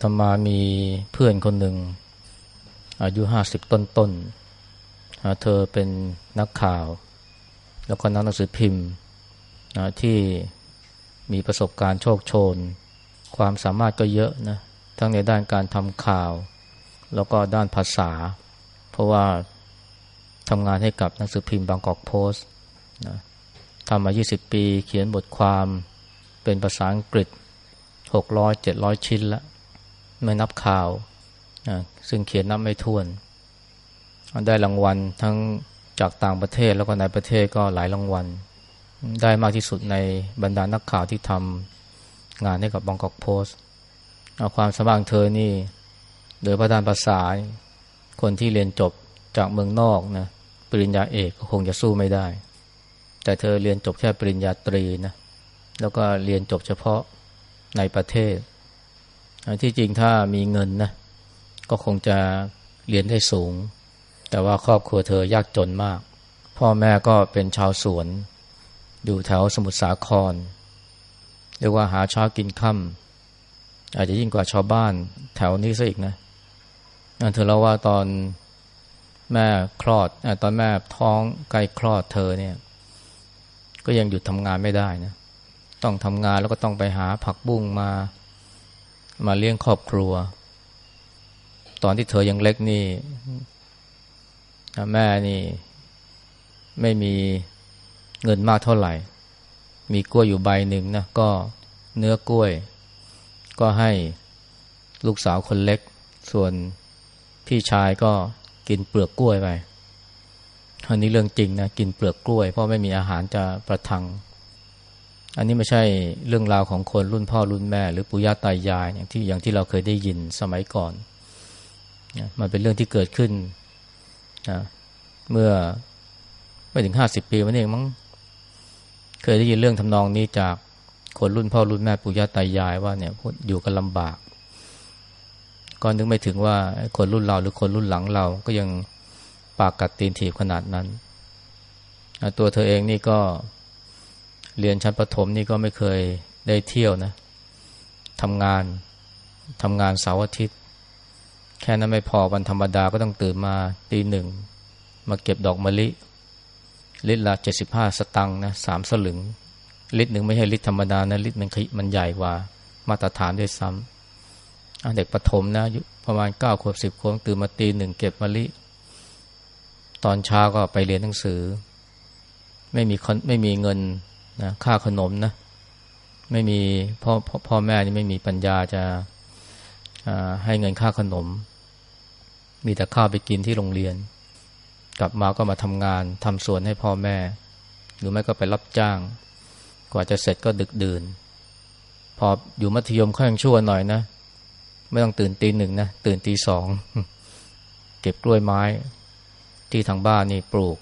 ตมามีเพื่อนคนหนึ่ง อายุห้าสิบต้นๆเธอเป็นนักข่าว แล้วก็นักหนังสือพิมพ์ที่มีประสบการณ์โชคโชน ความสามารถก็เยอะนะทั้งในด้านการทำข่าว แล้วก็ด้านภาษา เพราะว่าทำงานให้กับหนังสือพิมพ์บางกอกโพสต์นะทำมา 20 ปี เขียนบทความเป็นภาษาอังกฤษ 600 700 ชิ้นและ ไม่นับข่าว ซึ่งเขียนนับไม่ถ้วน ได้รางวัลทั้งจากต่างประเทศแล้วก็ในประเทศก็หลายรางวัล ได้มากที่สุดในบรรดานักข่าวที่ทำงานให้กับบองกอกโพสต์ความสมางเธอนี่ โดยพระดานภาษา คนที่เรียนจบจากเมืองนอกนะปริญญาเอกก็คงจะสู้ไม่ได้ แต่เธอเรียนจบแค่ปริญญาตรีนะแล้วก็เรียนจบเฉพาะในประเทศ ที่จริงถ้ามีเงินนะก็คงจะเรียนได้สูง แต่ว่าครอบครัวเธอยากจนมาก พ่อแม่ก็เป็นชาวสวน อยู่แถวสมุทรสาครเรียกว่าหาเช้ากินค่ำอาจจะยิ่งกว่าชาวบ้านแถวนี้ซะอีกนะเธอเล่าว่าตอนแม่คลอดอตอนแม่ท้องใกล้คลอดเธอเนี่ย ก็ยังหยุดทำงานไม่ได้นะ ต้องทำงานแล้วก็ต้องไปหาผักบุ้งมา มาเลี้ยงครอบครัว ตอนที่เธอยังเล็กนี่แม่นี่ ไม่มีเงินมากเท่าไหร่ มีกล้วยอยู่ใบหนึ่งนะก็เนื้อกล้วย ก็ให้ลูกสาวคนเล็ก ส่วนพี่ชายก็กินเปลือกกล้วยไปอันนี้เรื่องจริงนะกินเปลือกกล้วย เพราะไม่มีอาหารจะประทัง อันนี้ไม่ใช่เรื่องราวของคนรุ่นพ่อรุ่นแม่ หรือปู่ย่าตายายอย่างที่อย่างที่เราเคยได้ยินสมัยก่อนมันเป็นเรื่องที่เกิดขึ้นนะเมื่อไม่ถึงห้าสิบปีมันเองมั้งเคยได้ยินเรื่องทำนองนี้จากคนรุ่นพ่อรุ่นแม่ปู่ย่าตายายว่าเนี่ยอยู่กันลำบากก็นึกไม่ถึงว่าคนรุ่นเราหรือคนรุ่นหลังเราก็ยังปากกัดตีนถีบขนาดนั้น ตัวเธอเองนี่ก็ เรียนชั้นประถมนี่ก็ไม่เคยได้เที่ยวนะทำงานทำงานเสาร์อาทิตย์ แค่นั้นไม่พอวันธรรมดาก็ต้องตื่นมาตีหนึ่ง มาเก็บดอกมะลิ ลิตรละเจ็ดสิบห้าสตังค์นะสามสลึง ลิตรหนึ่งไม่ใช่ลิตรธรรมดานะลิตรมันมันใหญ่กว่ามาตรฐานด้วยซ้ำเด็กปฐมนะประมาณเก้าขวบสิบขวบตื่นมาตีหนึ่งเก็บมะลิ ตอนเช้าก็ไปเรียนหนังสือ ไม่มีไม่มีเงิน นะค่าขนมนะไม่มีพ่อพ่อแม่นี่ไม่มีปัญญาจะให้เงินค่าขนม มีแต่ข้าวไปกินที่โรงเรียน กลับมาก็มาทำงานทำสวนให้พ่อแม่ หรือไม่ก็ไปรับจ้าง กว่าจะเสร็จก็ดึกดื่น พออยู่มัธยมค่อยยังชั่วหน่อยนะ ไม่ต้องตื่นตีหนึ่งนะตื่นตีสองเก็บกล้วยไม้ ที่ทางบ้านนี่ปลูก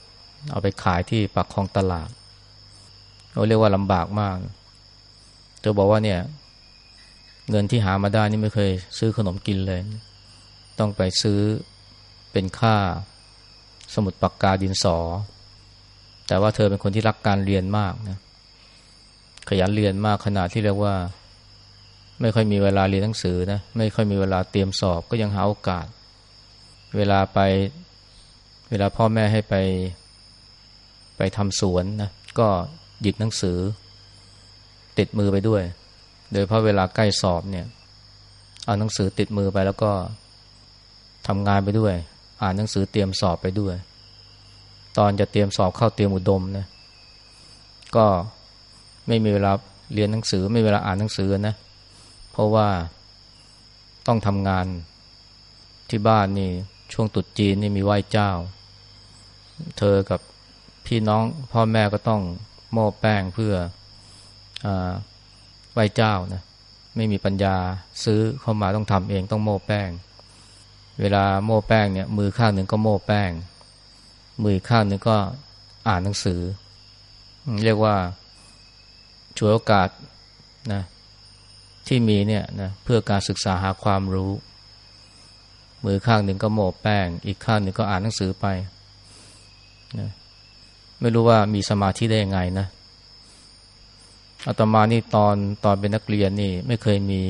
เอาไปขายที่ปากคลองตลาด เราเรียกว่าลำบากมาก เธอบอกว่าเนี่ย เงินที่หามาได้นี่ไม่เคย ซื้อขนมกินเลย ต้องไปซื้อเป็นค่าสมุดปากกาดินสอ แต่ว่าเธอเป็นคนที่รักการเรียนมากนะ ขยันเรียนมากขนาดที่เรียกว่า ไม่ค่อยมีเวลาเรียนหนังสือนะ ไม่ค่อยมีเวลาเตรียมสอบก็ยังหาโอกาส เวลาไป เวลาพ่อแม่ให้ไป ไปทำสวนนะ ก็ หยิบหนังสือ ติดมือไปด้วย โดยเพราะเวลาใกล้สอบเนี่ย เอาหนังสือติดมือไปแล้วก็ทำงานไปด้วย อ่านหนังสือเตรียมสอบไปด้วย ตอนจะเตรียมสอบเข้าเตรียมอุดมนะก็ไม่มีเวลาเรียนหนังสือไม่มีเวลาอ่านหนังสือนะ เพราะว่าต้องทำงานที่บ้านนี่ช่วงตุดจีนนี่มีไหว้เจ้า เธอกับพี่น้องพ่อแม่ก็ต้อง โม่แป้งเพื่ออไหว้เจ้านะไม่มีปัญญาซื้อเข้ามาต้องทำเองต้องโม่แป้ง เวลาโม่แป้งเนี่ย มือข้างหนึ่งก็โม่แป้ง มือข้างหนึ่งก็อ่านหนังสือ เรียกว่าช่วยโอกาสนะที่มีเนี่ยนะเพื่อการศึกษาหาความรู้ มือข้างหนึ่งก็โมแป้ง อีกข้างหนึ่งก็อ่านหนังสือไปนะ ไม่รู้ว่ามีสมาธิได้ยังไงนะอาตมานี่ตอนตอนเป็นนักเรียนนี่ไม่เคยมี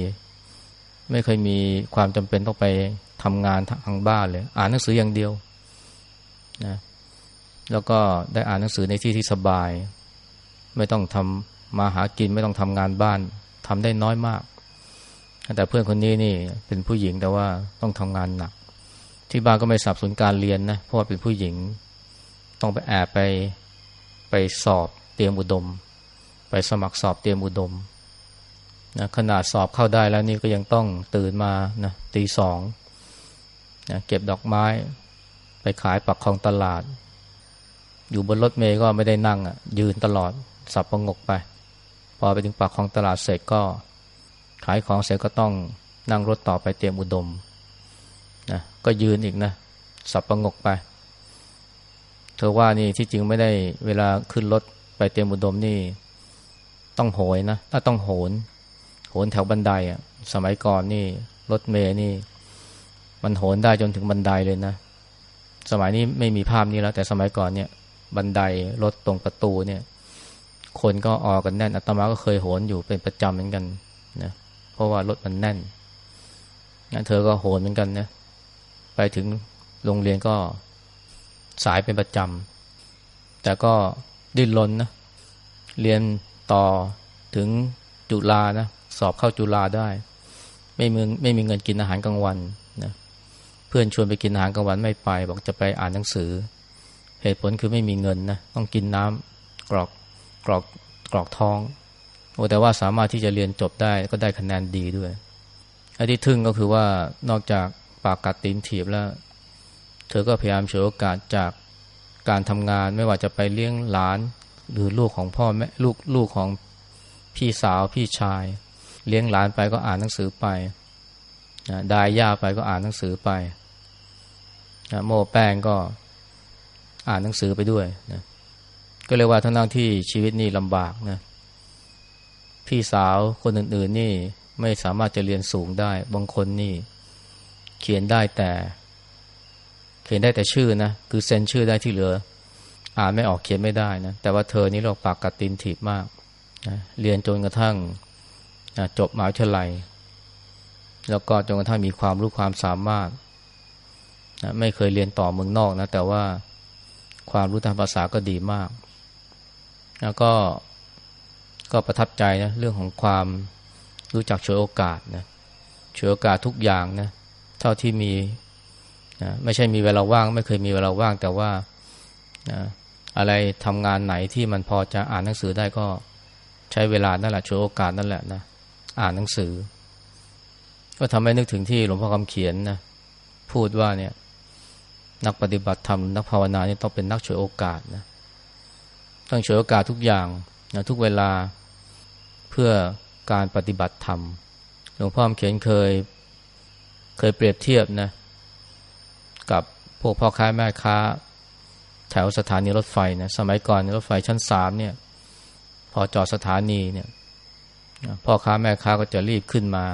ไม่เคยมีความจำเป็นต้องไปทำงานทางบ้านเลย อ่านหนังสืออย่างเดียวนะแล้วก็ได้อ่านหนังสือในที่ที่สบาย ไม่ต้องทำมาหากินไม่ต้องทำงานบ้านทำได้น้อยมาก แต่เพื่อนคนนี้นี่เป็นผู้หญิงแต่ว่าต้องทำงานหนัก ที่บ้านก็ไม่สับสนการเรียนนะเพราะว่าเป็นผู้หญิง ต้องไปแอบไปไปสอบเตรียมอุดม ไปสมัครสอบเตรียมอุดมนะขนาดสอบเข้าได้แล้วนี่ก็ยังต้องตื่นมานะตีสองนะเก็บดอกไม้ ไปขายปักคลองตลาด อยู่บนรถเมย์ก็ไม่ได้นั่งอะยืนตลอดสับประงกไป พอไปถึงปากคลองตลาดเสร็จก็ ขายของเสร็จก็ต้องนั่งรถต่อไปเตรียมอุดมนะก็ยืนอีกนะสับประงกไป เธอว่านี่ที่จริงไม่ได้เวลาขึ้นรถไปเตรียมอุดมนี่ ต้องโหยนะถ้าต้องโหน โหนแถวบันไดอะ สมัยก่อนนี่ รถเมย์นี่ มันโหนได้จนถึงบันไดเลยนะ สมัยนี้ไม่มีภาพนี้แล้ว แต่สมัยก่อนเนี่ย บันไดรถตรงประตูเนี่ย คนก็ออกกันแน่นอาตมาก็เคยโหนอยู่เป็นประจำเหมือนกันนะเพราะว่ารถมันแน่นงั้นเธอก็โหนเหมือนกันนะไปถึงโรงเรียนก็ สายเป็นประจำ แต่ก็ดิ้นรนนะ เรียนต่อถึงจุฬานะ สอบเข้าจุฬาได้ ไม่มีไม่มีเงินกินอาหารกลางวันนะ เพื่อนชวนไปกินอาหารกลางวันไม่ไป บอกจะไปอ่านหนังสือ เหตุผลคือไม่มีเงินนะ ต้องกินน้ำกรอกกรอกกรอกท้องโอ้แต่ว่าสามารถที่จะเรียนจบได้ก็ได้คะแนนดีด้วยอันที่ทึ่งก็คือว่านอกจากปากกัดตีนถีบแล้ว เธอก็พยายามฉวยโอกาสจากการทำงานไม่ว่าจะไปเลี้ยงหลาน หรือลูกของพ่อแม่ลูกลูกของพี่สาวพี่ชาย เลี้ยงหลานไปก็อ่านหนังสือไปนะดายย่าไปก็อ่านหนังสือไปนะโมแป้งก็อ่านหนังสือไปด้วยนะก็เรียกว่าทั้งทั้งที่ชีวิตนี่ลำบากนะพี่สาวคนอื่น ๆ นี่ไม่สามารถจะเรียนสูงได้ บางคนนี่เขียนได้แต่ เขียนได้แต่ชื่อนะ คือเซ็นชื่อได้ที่เหลือ อ่านไม่ออกเขียนไม่ได้นะ แต่ว่าเธอนี่เราปากกัดตินถีบมากนะเรียนจนกระทั่งนะจบมหาวิทยาลัย แล้วก็จนกระทั่งมีความรู้ความสามารถนะไม่เคยเรียนต่อเมืองนอกนะ แต่ว่าความรู้ทางภาษาก็ดีมาก แล้วก็ก็ประทับใจนะเรื่องของความรู้จักฉวยโอกาสนะฉวยโอกาสทุกอย่างนะเท่าที่มี นะไม่ใช่มีเวลาว่าง ไม่เคยมีเวลาว่าง แต่ว่านะอะไรทำงานไหนที่มันพอจะอ่านหนังสือได้ก็ใช้เวลานั่นแหละฉวยโอกาสนั่นแหละนะอ่านหนังสือ ก็ทำให้นึกถึงที่หลวงพ่อคำเขียนนะพูดว่าเนี่ย นักปฏิบัติธรรมนักภาวนาเนี่ยต้องเป็นนักฉวยโอกาสนะต้องฉวยโอกาสทุกอย่างนะทุกเวลาเพื่อการปฏิบัติธรรมหลวงพ่อคำเขียนเคย เคยเปรียบเทียบนะ พวกพ่อค้าแม่ค้า แถวสถานีรถไฟนะสมัยก่อนรถไฟชั้นสามเนี่ย พอจอดสถานีเนี่ยพ่อค้าแม่ค้าก็จะรีบขึ้นมา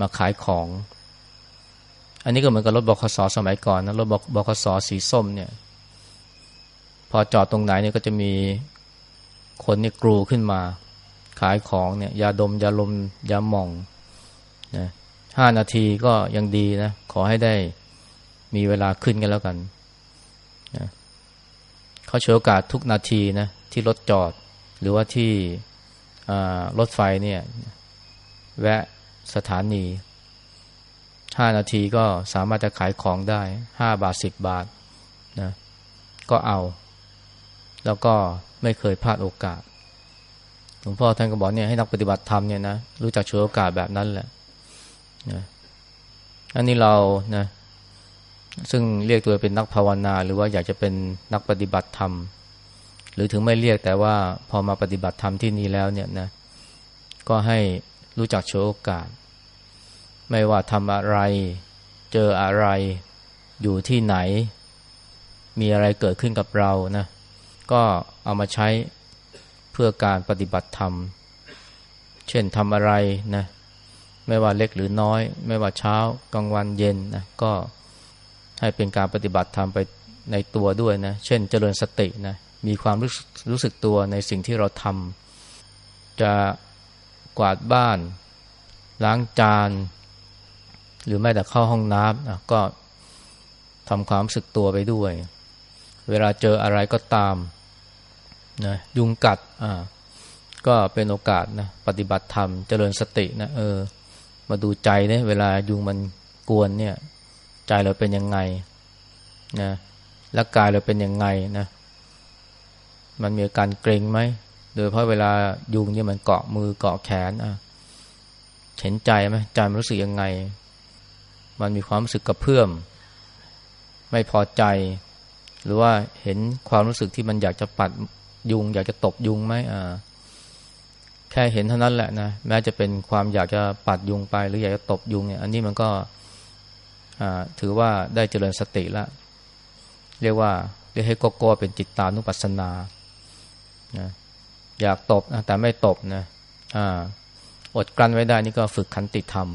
มาขายของ อันนี้ก็เหมือนกับรถบขสสมัยก่อนนะรถบขสสีส้มเนี่ย พอจอดตรงไหนเนี่ยก็จะมีคนนี่กรูขึ้นมา ขายของเนี่ย ยาดมยาลมยาหม่องนะห้านาทีก็ยังดีนะ ขอให้ได้ มีเวลาขึ้นกันแล้วกันนะเขาเฉลโอกาสทุกนาทีนะที่รถจอด หรือว่าที่รถไฟเนี่ย แวะสถานีห้านาทีก็สามารถจะขายของได้ห้าบาทสิบบาทนะก็เอา แล้วก็ไม่เคยพลาดโอกาสหลวงพ่อท่านก็บอกเนี่ยให้นักปฏิบัติธรรมเนี่ยนะรู้จักช่วยโอกาสแบบนั้นแหละนะอันนี้เรานะ ซึ่งเรียกตัวเป็นนักภาวนาหรือว่าอยากจะเป็นนักปฏิบัติธรรม หรือถึงไม่เรียกแต่ว่าพอมาปฏิบัติธรรมที่นี่แล้วเนี่ยนะก็ให้รู้จักโชวยโอกาส ไม่ว่าทำอะไร เจออะไรอยู่ที่ไหน มีอะไรเกิดขึ้นกับเรานะก็เอามาใช้เพื่อการปฏิบัติธรรม เช่นทำอะไรนะไม่ว่าเล็กหรือน้อย ไม่ว่าเช้ากลางวันเย็นนะก็ ให้เป็นการปฏิบัติธรรมไปในตัวด้วยนะ เช่นเจริญสตินะ มีความรู้รู้สึกตัวในสิ่งที่เราทำ จะกวาดบ้าน ล้างจาน หรือแม้แต่เข้าห้องน้ำก็ทำความรู้สึกตัวไปด้วย เวลาเจออะไรก็ตามนะยุงกัดอ่าก็เป็นโอกาสนะปฏิบัติธรรมเจริญสตินะเออ มาดูใจเนี่ยเวลายุงมันกวนเนี่ย ใจเราเป็นยังไงนะและกายเราเป็นยังไงนะมันมีอาการเกร็งไหมโดยเพราะเวลายุงเนี่ยมันเกาะมือเกาะแขนอะเห็นใจไหมใจมันรู้สึกยังไง มันมีความรู้สึกกระเพื่อม ไม่พอใจ หรือว่าเห็นความรู้สึกที่มันอยากจะปัดยุง อยากจะตบยุงไหมอ่าแค่เห็นเท่านั้นแหละนะแม้จะเป็นความอยากจะปัดยุงไป หรืออยากจะตบยุงเนี่ย อันนี้มันก็ ถือว่าได้เจริญสติแล้ว เรียกว่าเรียกให้โกโก้เป็นจิตตานุปัสสนานะอยากตบนะแต่ไม่ตบนะอดกลั้นไว้ได้นี่ก็ฝึกขันติธรรม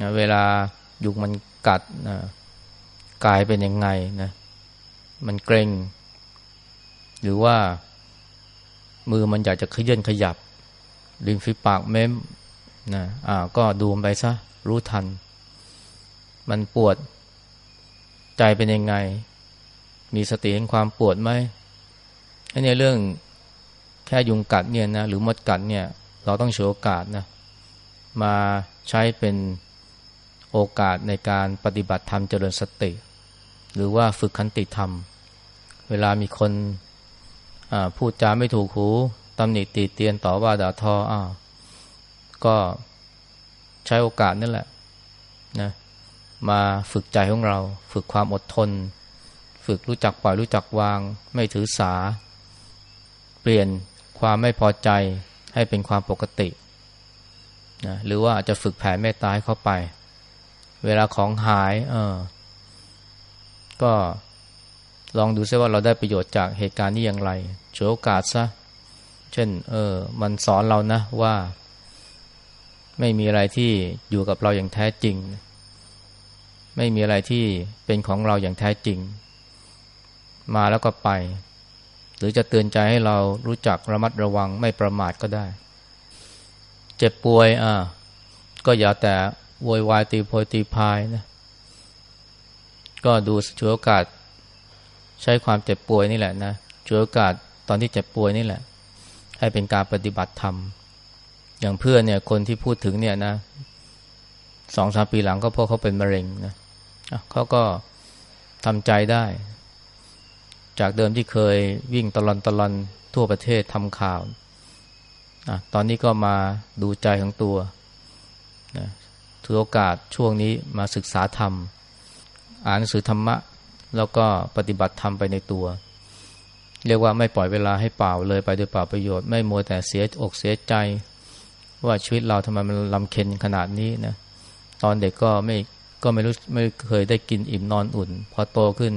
นะเวลายุงมันกัดนะกายเป็นยังไงนะมันเกรงหรือว่ามือมันอยากจะขยื่นขยับริมฝีปากเม้มนะอ่าก็ดูไปซะรู้ทัน มันปวดใจเป็นยังไง มีสติเห็นความปวดไหมอันนี้เรื่องแค่ยุงกัดเนี่ยนะหรือมดกัดเนี่ย เราต้องโชว์โอกาสนะมาใช้เป็นโอกาสในการปฏิบัติธรรมเจริญสติ หรือว่าฝึกขันติธรรม เวลามีคนพูดจาไม่ถูกหูตำหนิตีเตียนต่อว่าด่าทออ้าวก็ใช้โอกาสนั่นแหละนะ มาฝึกใจของเรา ฝึกความอดทน ฝึกรู้จักปล่อยรู้จักวาง ไม่ถือสา เปลี่ยนความไม่พอใจให้เป็นความปกตินะหรือว่าอาจจะฝึกแผ่เมตตาให้เข้าไป เวลาของหาย เออ ก็ลองดูซิว่าเราได้ประโยชน์จากเหตุการณ์นี้อย่างไรฉวยโอกาสซะ เช่น เออ มันสอนเรานะว่า ไม่มีอะไรที่อยู่กับเราอย่างแท้จริง ไม่มีอะไรที่เป็นของเราอย่างแท้จริง มาแล้วก็ไป หรือจะเตือนใจให้เรารู้จักระมัดระวังไม่ประมาทก็ได้ เจ็บป่วยอ่าก็อย่าแต่โวยวายตีโพยตีพายนะ ก็ดูฉวยโอกาส ใช้ความเจ็บป่วยนี่แหละนะช่วยโอกาสตอนที่เจ็บป่วยนี่แหละ ให้เป็นการปฏิบัติธรรม อย่างเพื่อนเนี่ยคนที่พูดถึงเนี่ยนะสองสามปีหลังก็พบเขาเป็นมะเร็งนะ เขาก็ทำใจได้ จากเดิมที่เคยวิ่งตลอนตลอนทั่วประเทศทำข่าวอตอนนี้ก็มาดูใจของตัวนะถือโอกาสช่วงนี้มาศึกษาธรรม อ่านหนังสือธรรมะ แล้วก็ปฏิบัติธรรมไปในตัว เรียกว่าไม่ปล่อยเวลาให้เปล่าเลยไปโดยเปล่าประโยชน์ ไม่มัวแต่เสียอกเสียใจ ว่าชีวิตเราทำไมมันลำเค็นขนาดนี้นะตอนเด็กก็ไม่ ก็ไม่รู้ไม่เคยได้กินอิ่มนอนอุ่น พอโตขึ้น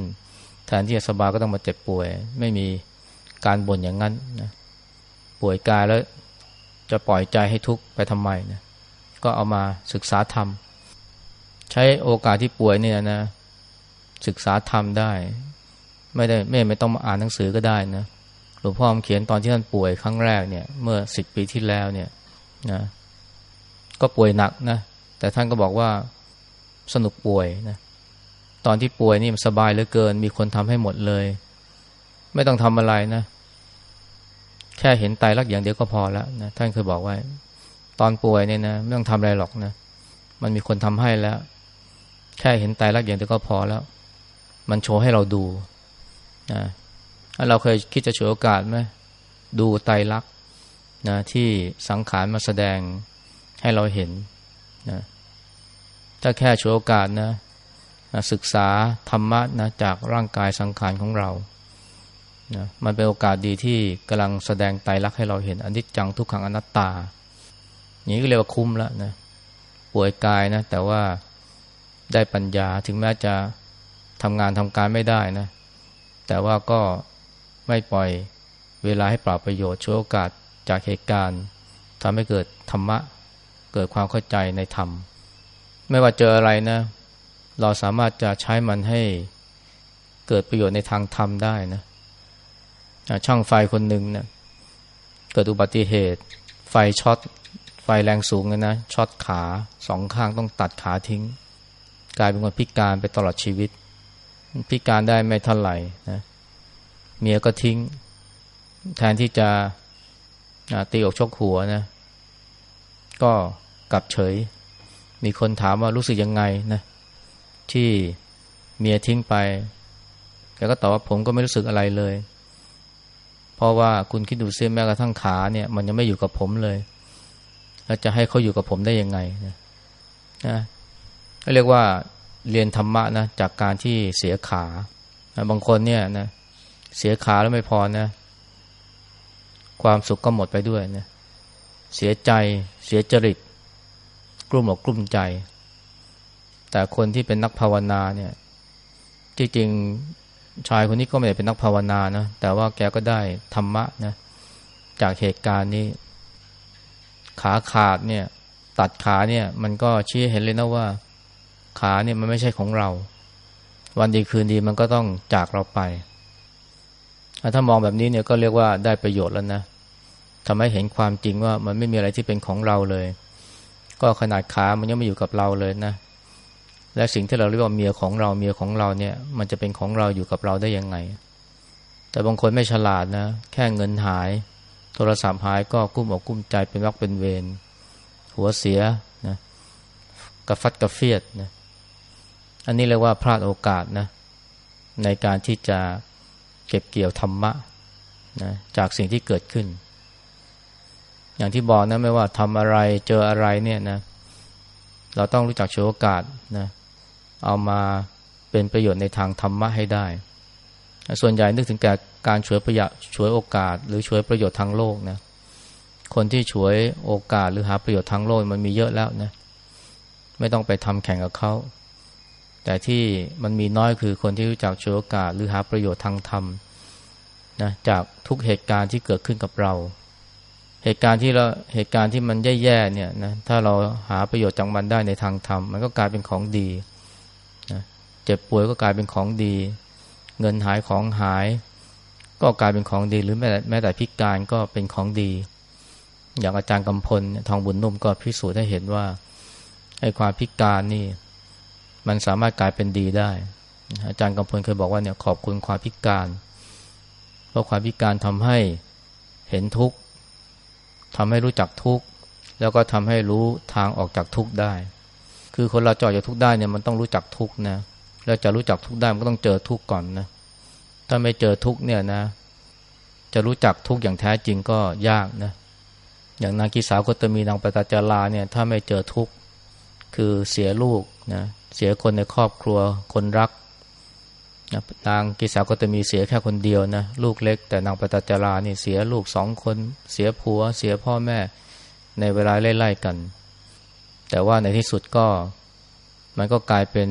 แทนที่จะสบายก็ต้องมาเจ็บป่วย ไม่มีการบ่นอย่างนั้นนะป่วยกายแล้วจะปล่อยใจให้ทุกข์ไปทำไมนะก็เอามาศึกษาธรรม ใช้โอกาสที่ป่วยเนี่ยนะ ศึกษาธรรมได้ ไม่ได้ไม่ไม่ต้องมาอ่านหนังสือก็ได้นะหลวงพ่อเขียนตอนที่ท่านป่วยครั้งแรกเนี่ย เมื่อสิบปีที่แล้วเนี่ยนะก็ป่วยหนักนะแต่ท่านก็บอกว่า สนุกป่วยนะตอนที่ป่วยนี่มันสบายเหลือเกิน มีคนทำให้หมดเลย ไม่ต้องทำอะไรนะ แค่เห็นไตรักอย่างเดียวก็พอแล้วนะท่านเคยบอกไว้ ตอนป่วยเนี่ยนะไม่ต้องทำอะไรหรอกนะมันมีคนทำให้แล้ว แค่เห็นไตรักอย่างเดียวก็พอแล้ว มันโชว์ให้เราดูนะเราเคยคิดจะฉวยโอกาสไหมดูไตรักนะที่สังขารมาแสดงให้เราเห็นนะ ถ้าแค่ฉวยโอกาสนะศึกษาธรรมะนะจากร่างกายสังขารของเรานะมันเป็นโอกาสดีที่กำลังแสดงไตรลักษณ์ให้เราเห็นอนิจจังทุกขังอนัตตา อย่างนี้ก็เรียกว่าคุ้มแล้วนะป่วยกายนะ แต่ว่าได้ปัญญาถึงแม้จะทำงานทำการไม่ได้นะ แต่ว่าก็ไม่ปล่อยเวลาให้เปล่าประโยชน์ช่วยโอกาสจากเหตุการณ์ทำให้เกิดธรรมะ เกิดความเข้าใจในธรรม ไม่ว่าเจออะไรนะ เราสามารถจะใช้มันให้เกิดประโยชน์ในทางธรรมได้นะช่างไฟคนหนึ่งเนี่ยเกิดอุบัติเหตุ ไฟช็อตไฟไฟแรงสูงเลยนะช็อตขาสองข้างต้องตัดขาทิ้ง กลายเป็นคนพิการไปตลอดชีวิต พิการได้ไม่เท่าไหร่นะเมียก็ทิ้ง แทนที่จะตีอกชกหัวนะ ก็กลับเฉย มีคนถามว่ารู้สึกยังไงนะที่เมียทิ้งไปแกก็ตอบว่าผมก็ไม่รู้สึกอะไรเลย เพราะว่าคุณคิดดูซิแม้กระทั่งขาเนี่ย มันยังไม่อยู่กับผมเลย แล้วจะให้เขาอยู่กับผมได้ยังไงนะนะเรียกว่าเรียนธรรมะนะจากการที่เสียขา บางคนเนี่ยนะเสียขาแล้วไม่พอนะ ความสุขก็หมดไปด้วยนะเสียใจเสียจริต กลุ้มอกกลุ้มใจ แต่คนที่เป็นนักภาวนาเนี่ย จริงๆชายคนนี้ก็ไม่ได้เป็นนักภาวนานะ แต่ว่าแกก็ได้ธรรมะนะ จากเหตุการณ์นี้ ขาขาดเนี่ย ตัดขาเนี่ย มันก็ชี้เห็นเลยนะว่า ขาเนี่ยมันไม่ใช่ของเรา วันดีคืนดีมันก็ต้องจากเราไป ถ้ามองแบบนี้เนี่ยก็เรียกว่าได้ประโยชน์แล้วนะทำให้เห็นความจริงว่ามันไม่มีอะไรที่เป็นของเราเลย ก็ขนาดขามันยังไม่อยู่กับเราเลยนะ และสิ่งที่เราเรียกว่าเมียของเราเมียของเราเนี่ย มันจะเป็นของเราอยู่กับเราได้ยังไง แต่บางคนไม่ฉลาดนะ แค่เงินหาย โทรศัพท์หายก็กุ้มอกกุ้มใจเป็นวักเป็นเวรหัวเสียนะกระฟัดกระเฟียดนะอันนี้เรียกว่าพลาดโอกาสนะ ในการที่จะเก็บเกี่ยวธรรมะนะจากสิ่งที่เกิดขึ้น อย่างที่บอกนะไม่ว่าทำอะไรเจออะไรเนี่ยนะ เราต้องรู้จักโชว์โอกาสนะเอามาเป็นประโยชน์ในทางธรรมะให้ได้ ส่วนใหญ่นึกถึงแต่การช่วยประหยัดช่วยโอกาส หรือช่วยประโยชน์ทางโลกนะ คนที่ช่วยโอกาสหรือหาประโยชน์ทางโลกมันมีเยอะแล้วนะ ไม่ต้องไปทำแข่งกับเขา แต่ที่มันมีน้อยคือคนที่รู้จักช่วยโอกาส หรือหาประโยชน์ทางธรรมนะจากทุกเหตุการณ์ที่เกิดขึ้นกับเรา เหตุการณ์ที่เราเหตุการณ์ที่มันแย่ๆเนี่ยนะถ้าเราหาประโยชน์จากมันได้ในทางธรรมมันก็กลายเป็นของดีนะเจ็บป่วยก็กลายเป็นของดี เงินหายของหาย ก็กลายเป็นของดีหรือแม้แต่แม้แต่พิการก็เป็นของดี อย่างอาจารย์กำพลทองบุญนุ่มก็พิสูจน์ให้เห็นว่าไอ้ความพิการนี่ มันสามารถกลายเป็นดีได้ อาจารย์กำพลเคยบอกว่าเนี่ยขอบคุณความพิการ เพราะความพิการทำให้เห็นทุกข์ ทำให้รู้จักทุกข์แล้วก็ทำให้รู้ทางออกจากทุกข์ได้ คือคนเราจอดจากทุกข์ได้เนี่ยมันต้องรู้จักทุกข์นะแล้วจะรู้จักทุกข์ได้มันก็ต้องเจอทุกข์ก่อนนะถ้าไม่เจอทุกข์เนี่ยนะ จะรู้จักทุกข์อย่างแท้จริงก็ยากนะอย่างนางกิสาวกตมีนางปตจาราเนี่ย ถ้าไม่เจอทุกข์คือเสียลูกนะเสียคนในครอบครัวคนรัก นางกิสาก็จะมีเสียแค่คนเดียวนะลูกเล็ก แต่นางปตจารานี่เสียลูกสองคน เสียผัว เสียพ่อแม่ ในเวลาไล่ๆกัน แต่ว่าในที่สุดก็มันก็กลายเป็น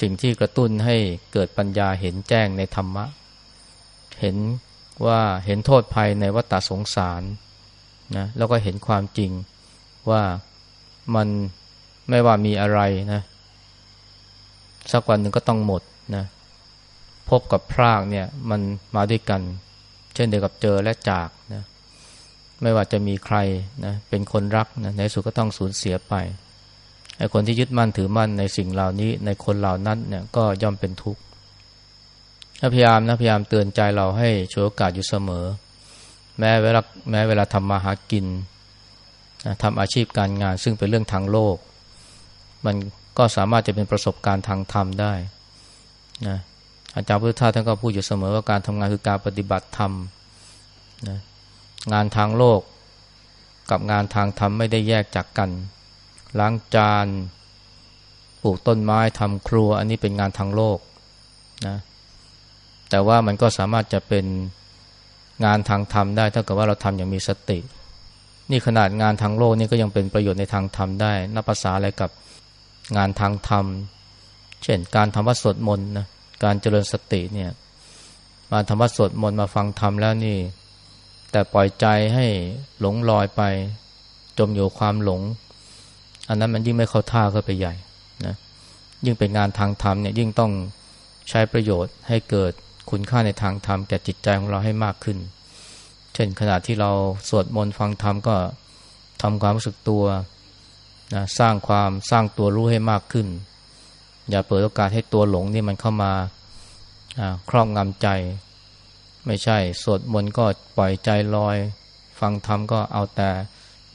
สิ่งที่กระตุ้นให้เกิดปัญญาเห็นแจ้งในธรรมะ เห็นว่าเห็นโทษภัยในวัฏสงสารนะแล้วก็เห็นความจริงว่ามันไม่ว่ามีอะไรนะ สักวันหนึ่งก็ต้องหมดนะพบกับพรากเนี่ยมันมาด้วยกัน เช่นเดียวกับเจอและจากนะไม่ว่าจะมีใครนะเป็นคนรักนะในสุดก็ต้องสูญเสียไปไอ้คนที่ยึดมั่นถือมั่นในสิ่งเหล่านี้ ในคนเหล่านั้นเนี่ยก็ย่อมเป็นทุกข์พยายามนะพยายามเตือนใจเราให้ช่วยโอกาสอยู่เสมอ แม้เวลาแม้เวลาทำมาหากินทำอาชีพการงานซึ่งเป็นเรื่องทางโลก มัน ก็สามารถจะเป็นประสบการณ์ทางธรรมได้นะอาจารย์พุทธทาสท่านก็พูดอยู่เสมอว่าการทำงานคือการปฏิบัติธรรมนะงานทางโลกกับงานทางธรรมไม่ได้แยกจากกัน ล้างจานปลูกต้นไม้ทำครัว อันนี้เป็นงานทางโลกนะแต่ว่ามันก็สามารถจะเป็นงานทางธรรมได้ถ้าเกิดว่าเราทำอย่างมีสติ นี่ขนาดงานทางโลกนี่ก็ยังเป็นประโยชน์ในทางธรรมได้นับภาษาอะไรกับ งานทางธรรม เช่นการทำวัดสวดมนต์นะการเจริญสติเนี่ยมาทำวัดสวดมนต์มาฟังธรรมแล้วนี่ แต่ปล่อยใจให้หลงลอยไป จมอยู่ความหลง อันนั้นมันยิ่งไม่เข้าท่าเข้าไปใหญ่นะยิ่งเป็นงานทางธรรมเนี่ยยิ่งต้องใช้ประโยชน์ให้เกิดคุณค่าในทางธรรมแก่จิตใจของเราให้มากขึ้นฉช่นขณะที่เราสวดมนต์ฟังธรรมก็ทำความรู้สึกตัว นะสร้างความสร้างตัวรู้ให้มากขึ้น อย่าเปิดโอกาสให้ตัวหลงนี่มันเข้ามาครอบงำใจ ไม่ใช่สวดมนต์ก็ปล่อยใจลอย ฟังธรรมก็เอาแต่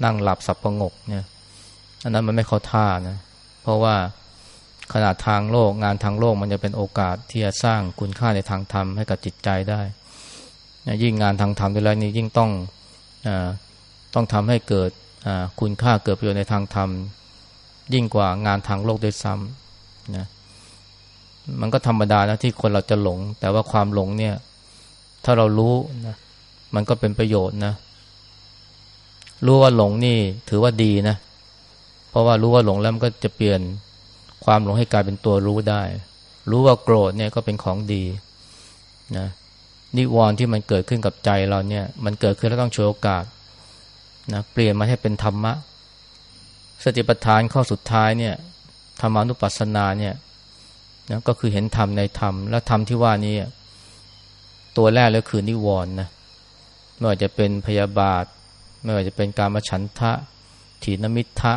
นั่งหลับสับประงกเนี่ยอันนั้นมันไม่เข้าท่านะเพราะว่าขนาดทางโลกงานทางโลกมันจะเป็นโอกาสที่จะสร้างคุณค่าในทางธรรมให้กับจิตใจได้ยิ่งงานทางธรรมด้วยแล้วนี่ยิ่งต้องอต้องทำให้เกิด คุณค่าเกิดประโยชน์ในทางธรรม ยิ่งกว่างานทางโลกด้วยซ้ำนะมันก็ธรรมดานะที่คนเราจะหลง แต่ว่าความหลงเนี่ย ถ้าเรารู้นะมันก็เป็นประโยชน์นะรู้ว่าหลงนี่ถือว่าดีนะ เพราะว่ารู้ว่าหลงแล้วมันก็จะเปลี่ยนความหลงให้กลายเป็นตัวรู้ได้ รู้ว่าโกรธเนี่ยก็เป็นของดีนะนิวรณ์ที่มันเกิดขึ้นกับใจเราเนี่ย มันเกิดขึ้นแล้วต้องโชวยโอกาส นะเปลี่ยนมาให้เป็นธรรมะ สติปัฏฐานข้อสุดท้ายเนี่ยธรรมานุปัสสนาเนี่ยนะก็คือเห็นธรรมในธรรม และธรรมที่ว่านี้ตัวแรกเลยคือนิวรณ์นะไม่ว่าจะเป็นพยาบาท ไม่ว่าจะเป็นการมาฉันทะถีนมิทะ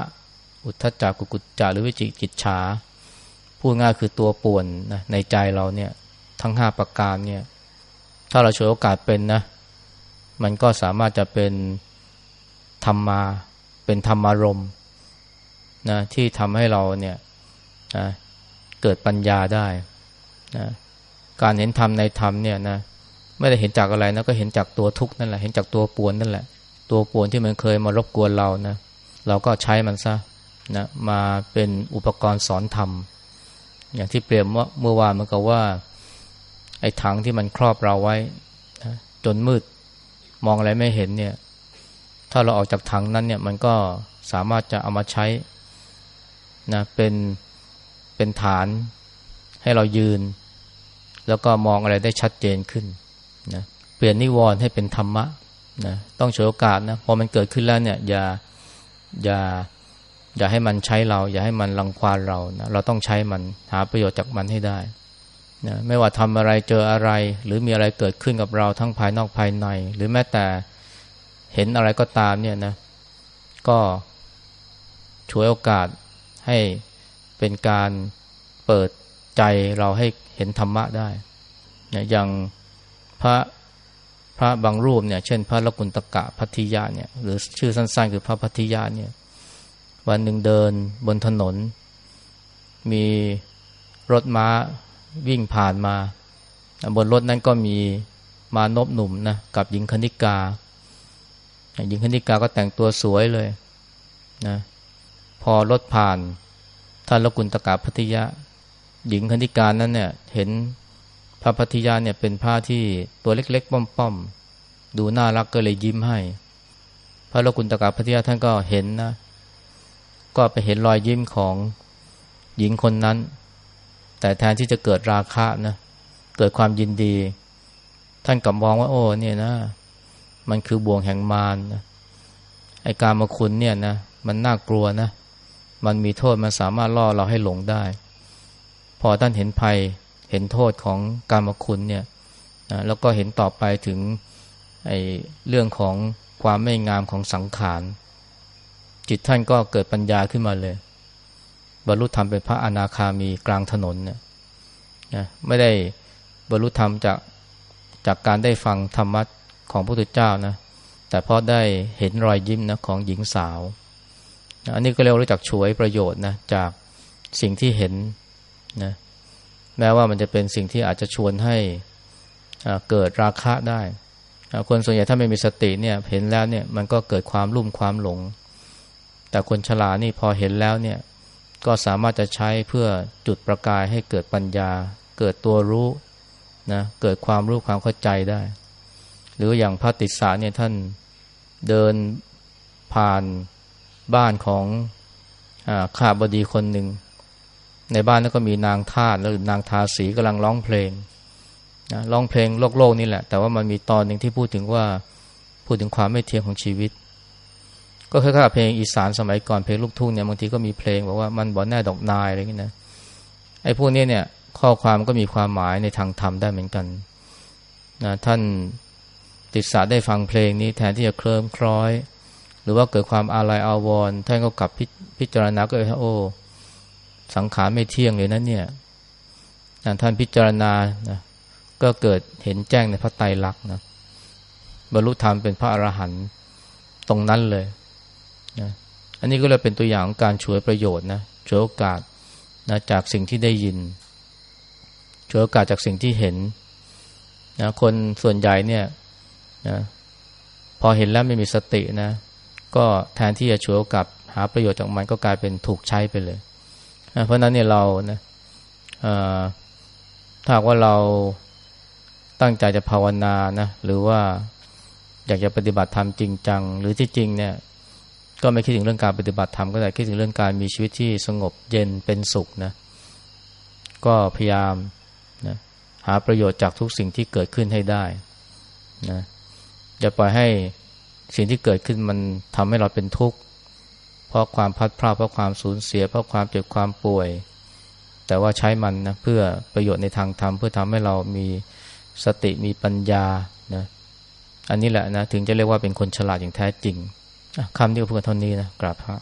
อุทธจักกุกุจจาหรือวิจิกิจฉาพูดง่ายคือตัวป่วนนะในใจเราเนี่ยทั้งห้าประการเนี่ยถ้าเราช่วยโอกาสเป็นนะ มันก็สามารถจะเป็น ธรรมาเป็นธรรมารมนะที่ทำให้เราเนี่ยนะเกิดปัญญาได้นะการเห็นธรรมในธรรมเนี่ยนะไม่ได้เห็นจากอะไรนะก็เห็นจากตัวทุกข์นั่นแหละเห็นจากตัวปวนนั่นแหละ ตัวปวนที่มันเคยมารบกวนเรานะเราก็ใช้มันซะนะมาเป็นอุปกรณ์สอนธรรม อย่างที่เปรียบว่าเมื่อวานมันก็ว่า ไอ้ถังที่มันครอบเราไว้นะจนมืดมองอะไรไม่เห็นเนี่ย ถ้าเราออกจากถังนั้นเนี่ยมันก็สามารถจะเอามาใช้นะเป็นเป็นฐานให้เรายืน แล้วก็มองอะไรได้ชัดเจนขึ้นนะเปลี่ยนนิวรณ์ให้เป็นธรรมะนะต้องฉวยโอกาสนะพอมันเกิดขึ้นแล้วเนี่ยอย่าอย่าอย่าให้มันใช้เรา อย่าให้มันรังควานเรานะเราต้องใช้มันหาประโยชน์จากมันให้ได้นะไม่ว่าทำอะไรเจออะไร หรือมีอะไรเกิดขึ้นกับเราทั้งภายนอกภายใน หรือแม้แต่ เห็นอะไรก็ตามเนี่ยนะ ก็ช่วยโอกาสให้เป็นการเปิดใจเราให้เห็นธรรมะได้นะอย่างพระพระบางรูปเนี่ย เช่น พระลกุณตกะพัทธิยะเนี่ยหรือชื่อสั้นๆ คือพระพัทธิยะเนี่ย วันหนึ่งเดินบนถนน มีรถม้าวิ่งผ่านมา บนรถนั้นก็มีมานพหนุ่มนะกับหญิงคณิกา หญิงคณิกาก็แต่งตัวสวยเลยนะพอรถผ่านท่านลกุลตกาพัทยะ หญิงคณิกานั้นเนี่ยเห็นพระพัทยาเนี่ยเป็นผ้าที่ตัวเล็กๆป้อมๆดูน่ารักก็เลยยิ้มให้ พระลกุลตกาพัทยาท่านก็เห็นนะ ก็ไปเห็นรอยยิ้มของหญิงคนนั้น แต่แทนที่จะเกิดราคะนะเกิดความยินดี ท่านกลับมองว่าโอ้เนี่ยนะ มันคือบ่วงแห่งมารนะไอการมาคุณเนี่ยนะมันน่ากลัวนะ มันมีโทษมันสามารถล่อเราให้หลงได้ พอท่านเห็นภัยเห็นโทษของการมาคุณเนี่ยนะแล้วก็เห็นต่อไปถึงไอเรื่องของความไม่งามของสังขารจิตท่านก็เกิดปัญญาขึ้นมาเลย บรรลุธรรมเป็นพระอนาคามีกลางถนนเนี่ยนะไม่ได้บรรลุธรรมจากจากการได้ฟังธรรมะ ของพระพุทธเจ้านะ แต่พราะได้เห็นรอยยิ้มนะของหญิงสาว อันนี้ก็เรียกรู้จักช่วยประโยชน์นะจากสิ่งที่เห็นนะแม้ว่ามันจะเป็นสิ่งที่อาจจะชวนให้เกิดราคะได้คนส่วนใหญ่ถ้าไม่มีสติเนี่ยเห็นแล้วเนี่ยมันก็เกิดความรุ่มความหลง แต่คนฉลาดนี่พอเห็นแล้วเนี่ยก็สามารถจะใช้เพื่อจุดประกายให้เกิดปัญญา เกิดตัวรู้นะเกิดความรู้ความเข้าใจได้ หรืออย่างพระติสสาเนี่ยท่านเดินผ่านบ้านของอข้าบดีคนหนึ่ง ในบ้านนั้นก็มีนางทาสแล้วนางทาสีกำลังร้องเพลงนะร้องเพลงโลกโลกนี่แหละ แต่ว่ามันมีตอนหนึ่งที่พูดถึงว่าพูดถึงความไม่เที่ยงของชีวิต ก็คล้ายๆเพลงอีสานสมัยก่อนเพลงลูกทุ่งเนี่ยบางทีก็มีเพลงบอกว่ามันบ่แน่ดอกนายอะไรอย่างนี้นะไอ้พวกนี้เนี่ยข้อความก็มีความหมายในทางธรรมได้เหมือนกันนะท่าน ติติดสาได้ฟังเพลงนี้แทนที่จะเคลิ้มคล้อย หรือว่าเกิดความอาลัยอาวรณ์ท่านก็กลับพพิจารณาก็เลยโอ้สังขารไม่เที่ยงเลยนะเนี่ยท่านพิจารณานะก็เกิดเห็นแจ้งในพระไตรลักษณ์นะบรรลุธรรมเป็นพระอรหันต์ตรงนั้นเลยนะอันนี้ก็เลยเป็นตัวอย่างของการช่วยประโยชน์นะช่วยโอกาสนะจากสิ่งที่ได้ยินช่วยโอกาสจากสิ่งที่เห็นนะคนส่วนใหญ่เนี่ย นะพอเห็นแล้วไม่มีสตินะ ก็แทนที่จะช่วยโอกาสหาประโยชน์จากมันก็กลายเป็นถูกใช้ไปเลยนะเพราะนั้นเนี่ยเรานะถ้าว่าเราตั้งใจจะภาวนานะหรือว่าอยากจะปฏิบัติธรรมจริงจัง หรือที่จริงเนี่ย ก็ไม่คิดถึงเรื่องการปฏิบัติธรรมก็แต่คิดถึงเรื่องการมีชีวิตที่สงบเย็นเป็นสุขนะก็พยายามนะหาประโยชน์จากทุกสิ่งที่เกิดขึ้นให้ได้นะ อย่าปล่อยให้สิ่งที่เกิดขึ้นมันทำให้เราเป็นทุกข์ เพราะความพัดพลาดเพราะความสูญเสีย เพราะความเจ็บความป่วย แต่ว่าใช้มันนะเพื่อประโยชน์ในทางธรรมเพื่อทำให้เรามีสติมีปัญญานะอันนี้แหละนะถึงจะเรียกว่าเป็นคนฉลาดอย่างแท้จริงคำที่พูดเท่านี้นะกราบพระ